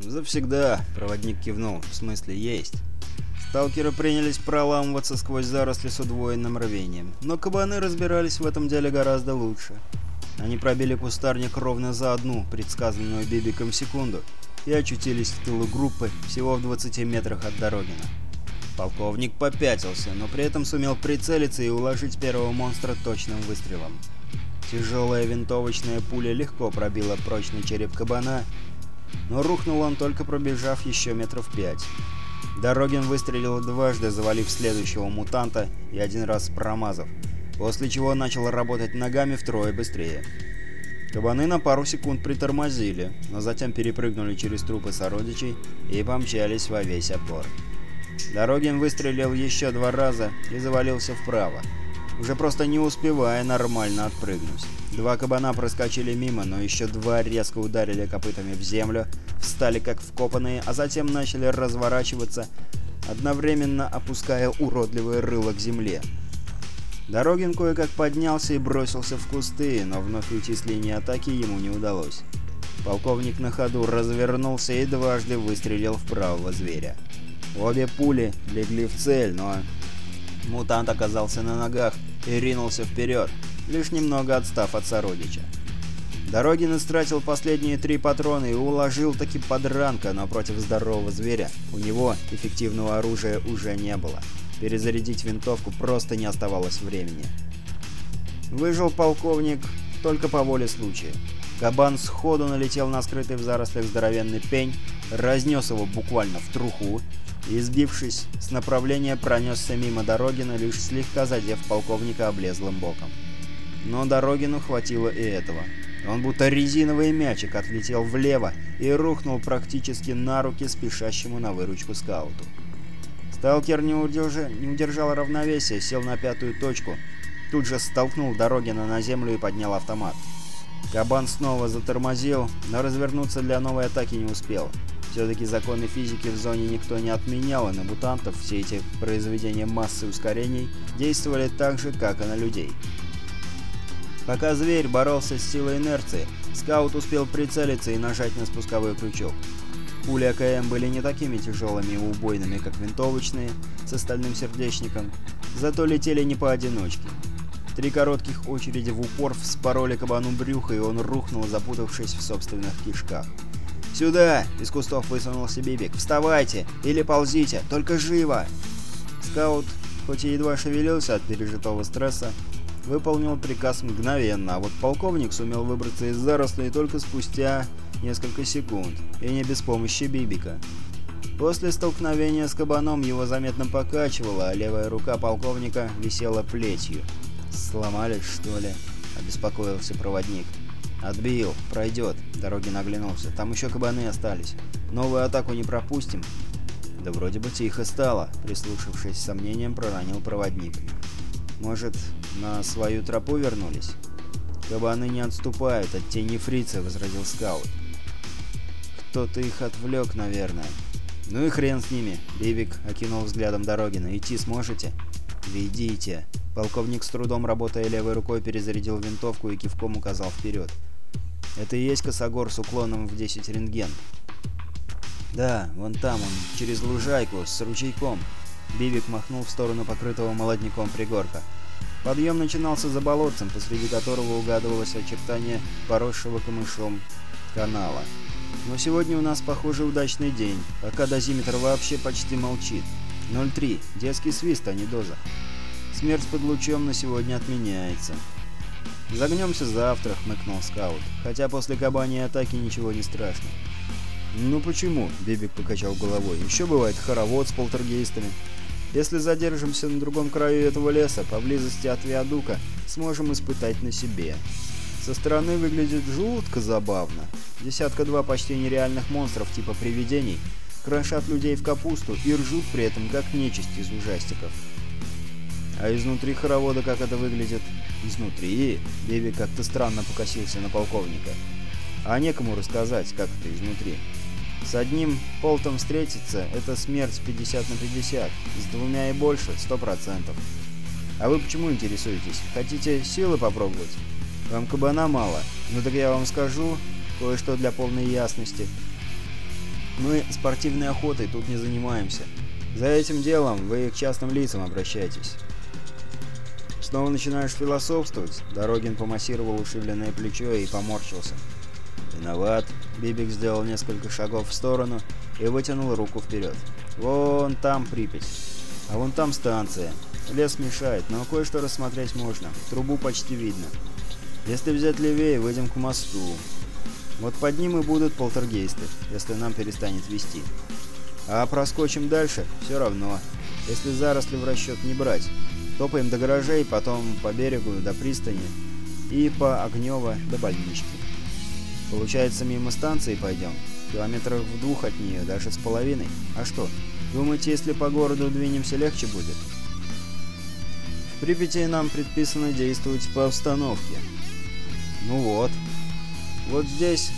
«Завсегда», — проводник кивнул, — «в смысле есть». Сталкеры принялись проламываться сквозь заросли с удвоенным рвением, но кабаны разбирались в этом деле гораздо лучше. Они пробили кустарник ровно за одну, предсказанную Бибиком секунду, и очутились в тылу группы всего в 20 метрах от Дорогина. Полковник попятился, но при этом сумел прицелиться и уложить первого монстра точным выстрелом. Тяжелая винтовочная пуля легко пробила прочный череп кабана, но рухнул он только пробежав еще метров пять. Дорогин выстрелил дважды, завалив следующего мутанта и один раз промазав, после чего начал работать ногами втрое быстрее. Кабаны на пару секунд притормозили, но затем перепрыгнули через трупы сородичей и помчались во весь опор. Дорогин выстрелил еще два раза и завалился вправо, уже просто не успевая нормально отпрыгнуть. Два кабана проскочили мимо, но еще два резко ударили копытами в землю, встали как вкопанные, а затем начали разворачиваться, одновременно опуская уродливое рыло к земле. Дорогин кое-как поднялся и бросился в кусты, но вновь уйти с линии атаки ему не удалось. Полковник на ходу развернулся и дважды выстрелил в правого зверя. Обе пули легли в цель, но... Мутант оказался на ногах и ринулся вперед, лишь немного отстав от сородича. Дорогин истратил последние три патрона и уложил таки подранка, но против здорового зверя у него эффективного оружия уже не было. Перезарядить винтовку просто не оставалось времени. Выжил полковник только по воле случая. Кабан сходу налетел на скрытый в зарослях здоровенный пень, разнес его буквально в труху и, сбившись с направления, пронесся мимо Дорогина, лишь слегка задев полковника облезлым боком. Но Дорогину хватило и этого. Он будто резиновый мячик отлетел влево и рухнул практически на руки спешащему на выручку скауту. Сталкер не, удержа... не удержал равновесия, сел на пятую точку, тут же столкнул Дорогина на землю и поднял автомат. Кабан снова затормозил, но развернуться для новой атаки не успел. Все-таки законы физики в зоне никто не отменял, и на мутантов все эти произведения массы ускорений действовали так же, как и на людей. Пока зверь боролся с силой инерции, скаут успел прицелиться и нажать на спусковой крючок. Пули АКМ были не такими тяжелыми и убойными, как винтовочные, с остальным сердечником, зато летели не поодиночке. Три коротких очереди в упор вспороли кабану брюха, и он рухнул, запутавшись в собственных кишках. «Сюда!» — из кустов высунулся Бибик. «Вставайте! Или ползите! Только живо!» Скаут, хоть и едва шевелился от пережитого стресса, выполнил приказ мгновенно, а вот полковник сумел выбраться из зарослей только спустя несколько секунд, и не без помощи Бибика. После столкновения с кабаном его заметно покачивало, а левая рука полковника висела плетью. «Сломались, что ли?» — обеспокоился проводник. «Отбил. Пройдет». Дороги наглянулся. «Там еще кабаны остались. Новую атаку не пропустим». «Да вроде бы тихо стало», — прислушавшись с сомнением, проронил проводник. «Может, на свою тропу вернулись?» «Кабаны не отступают от тени фрица», — возразил скаут. «Кто-то их отвлек, наверное». «Ну и хрен с ними», — Бибик окинул взглядом Дорогина. «Идти сможете?» «Ведите». Полковник с трудом, работая левой рукой, перезарядил винтовку и кивком указал вперед. «Это и есть косогор с уклоном в 10 рентген». «Да, вон там он, через лужайку, с ручейком». Бибик махнул в сторону покрытого молодняком пригорка. Подъем начинался за болотцем, посреди которого угадывалось очертание поросшего камышом канала. Но сегодня у нас, похоже, удачный день, пока дозиметр вообще почти молчит. 0,3. Детский свист, а не доза. Смерть под лучом на сегодня отменяется. «Загнемся завтра», — хмыкнул скаут. «Хотя после кабани атаки ничего не страшно». «Ну почему?» — Бибик покачал головой. «Еще бывает хоровод с полтергейстами. Если задержимся на другом краю этого леса, поблизости от Виадука, сможем испытать на себе. Со стороны выглядит жутко забавно. Десятка-два почти нереальных монстров типа привидений крошат людей в капусту и ржут при этом как нечисть из ужастиков. А изнутри хоровода как это выглядит? Изнутри? Биби как-то странно покосился на полковника. А некому рассказать, как это изнутри. С одним полтом встретиться – это смерть 50 на 50, с двумя и больше – 100%. А вы почему интересуетесь? Хотите силы попробовать? Вам кабана мало? Ну так я вам скажу кое-что для полной ясности. Мы спортивной охотой тут не занимаемся. За этим делом вы к частным лицам обращайтесь. Снова начинаешь философствовать? Дорогин помассировал ушибленное плечо и поморщился. Виноват. Бибик сделал несколько шагов в сторону и вытянул руку вперед. Вон там Припять. А вон там станция. Лес мешает, но кое-что рассмотреть можно. Трубу почти видно. Если взять левее, выйдем к мосту. Вот под ним и будут полтергейсты, если нам перестанет вести. А проскочим дальше, все равно. Если заросли в расчет не брать. Топаем до гаражей, потом по берегу до пристани и по Огнево до больнички. Получается, мимо станции пойдем? Километров в двух от нее, даже с половиной. А что, думаете, если по городу двинемся, легче будет? В Припяти нам предписано действовать по обстановке. Ну вот. Вот здесь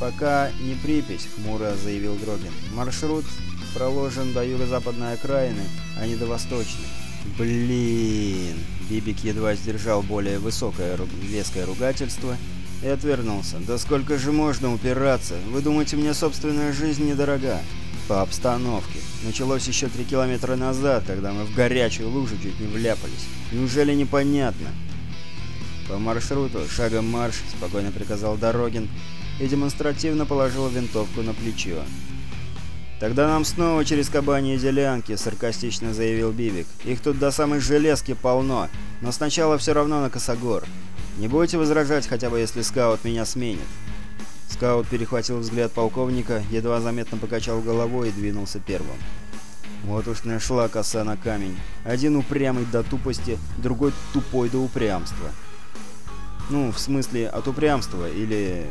пока не Припять, хмуро заявил Дрогин. Маршрут проложен до юго-западной окраины, а не до восточной. Блин! Бибик едва сдержал более высокое веское ругательство и отвернулся. «Да сколько же можно упираться? Вы думаете, мне собственная жизнь недорога?» «По обстановке. Началось еще три километра назад, когда мы в горячую лужу чуть не вляпались. Неужели непонятно?» «По маршруту, шагом марш», — спокойно приказал Дорогин и демонстративно положил винтовку на плечо. «Тогда нам снова через кабани и делянки», — саркастично заявил Бивик. «Их тут до самой железки полно, но сначала все равно на Косогор. Не будете возражать, хотя бы если скаут меня сменит?» Скаут перехватил взгляд полковника, едва заметно покачал головой и двинулся первым. Вот уж нашла коса на камень. Один упрямый до тупости, другой тупой до упрямства. Ну, в смысле, от упрямства или...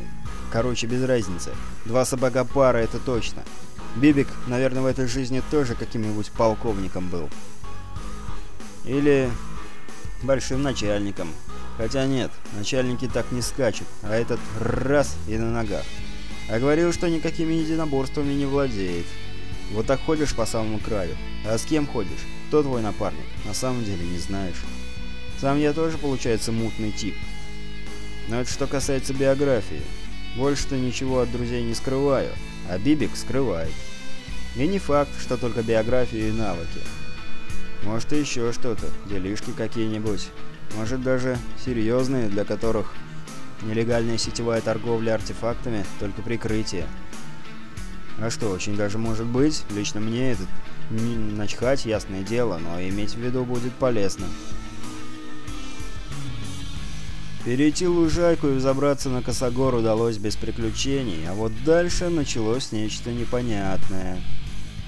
Короче, без разницы. Два собака пара, это точно. Бибик, наверное, в этой жизни тоже каким-нибудь полковником был. Или большим начальником. Хотя нет, начальники так не скачут, а этот раз и на ногах. А говорил, что никакими единоборствами не владеет. Вот так ходишь по самому краю. А с кем ходишь? Кто твой напарник? На самом деле не знаешь. Сам я тоже, получается, мутный тип. Но это что касается биографии. Больше-то ничего от друзей не скрываю, а Бибик скрывает. И не факт, что только биографию и навыки. Может и еще что-то, делишки какие-нибудь. Может даже серьезные, для которых нелегальная сетевая торговля артефактами — только прикрытие. А что, очень даже может быть. Лично мне это начхать, ясное дело, но иметь в виду будет полезно. Перейти лужайку и взобраться на косогор удалось без приключений, а вот дальше началось нечто непонятное.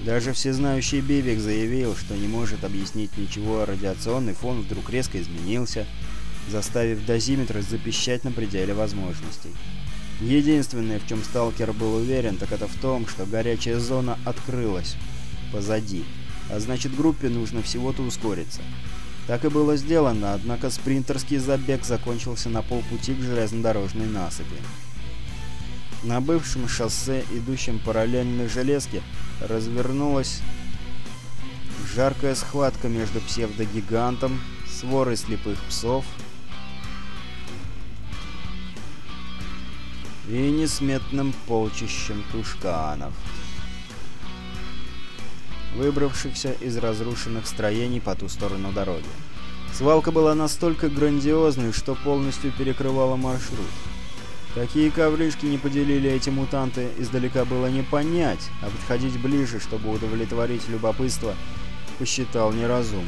Даже всезнающий Бивик заявил, что не может объяснить ничего, а радиационный фон вдруг резко изменился, заставив дозиметр запищать на пределе возможностей. Единственное, в чем сталкер был уверен, так это в том, что горячая зона открылась позади, а значит группе нужно всего-то ускориться. Так и было сделано, однако спринтерский забег закончился на полпути к железнодорожной насыпи. На бывшем шоссе, идущем параллельно железке, развернулась жаркая схватка между псевдогигантом, сворой слепых псов и несметным полчищем тушканов выбравшихся из разрушенных строений по ту сторону дороги. Свалка была настолько грандиозной, что полностью перекрывала маршрут. Какие ковришки не поделили эти мутанты, издалека было не понять, а подходить ближе, чтобы удовлетворить любопытство, посчитал неразумным.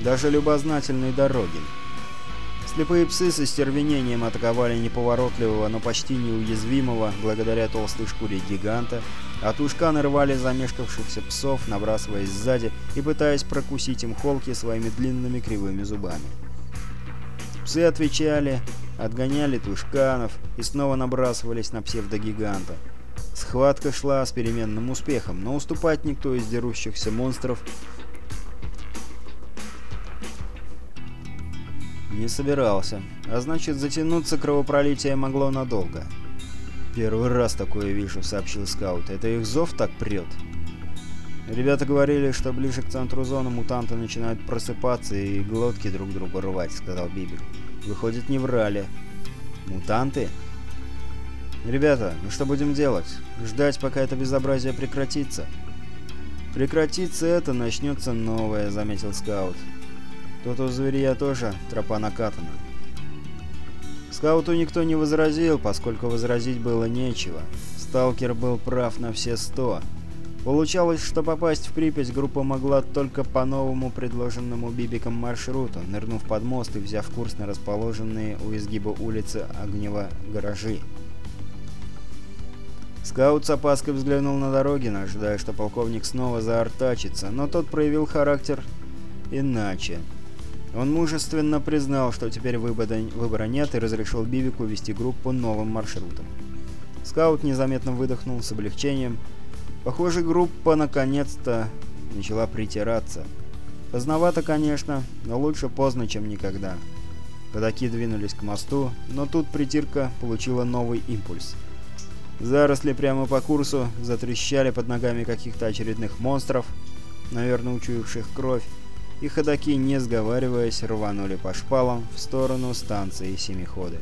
Даже любознательный Дорогин. Слепые псы со стервенением атаковали неповоротливого, но почти неуязвимого, благодаря толстой шкуре гиганта, а тушканы рвали замешкавшихся псов, набрасываясь сзади и пытаясь прокусить им холки своими длинными кривыми зубами. Псы отвечали, отгоняли тушканов и снова набрасывались на псевдогиганта. Схватка шла с переменным успехом, но уступать никто из дерущихся монстров Не собирался. А значит, затянуться кровопролитие могло надолго. «Первый раз такое вижу», — сообщил скаут. «Это их зов так прет?» Ребята говорили, что ближе к центру зоны мутанты начинают просыпаться и глотки друг другу рвать, — сказал Бибик. Выходит, не врали. Мутанты? «Ребята, ну что будем делать? Ждать, пока это безобразие прекратится?» «Прекратится это, начнется новое», — заметил скаут. «Тут у зверя тоже тропа накатана». Скауту никто не возразил, поскольку возразить было нечего. Сталкер был прав на все сто. Получалось, что попасть в Припять группа могла только по новому предложенному Бибиком маршруту, нырнув под мост и взяв курс на расположенные у изгиба улицы Огнева гаражи. Скаут с опаской взглянул на Дорогина, ожидая, что полковник снова заортачится, но тот проявил характер иначе. Он мужественно признал, что теперь выбора нет и разрешил Бивику вести группу новым маршрутом. Скаут незаметно выдохнул с облегчением. Похоже, группа наконец-то начала притираться. Поздновато, конечно, но лучше поздно, чем никогда. Ходаки двинулись к мосту, но тут притирка получила новый импульс – Заросли прямо по курсу затрещали под ногами каких-то очередных монстров, наверное, учуявших кровь, и ходаки, не сговариваясь, рванули по шпалам в сторону станции Семиходы.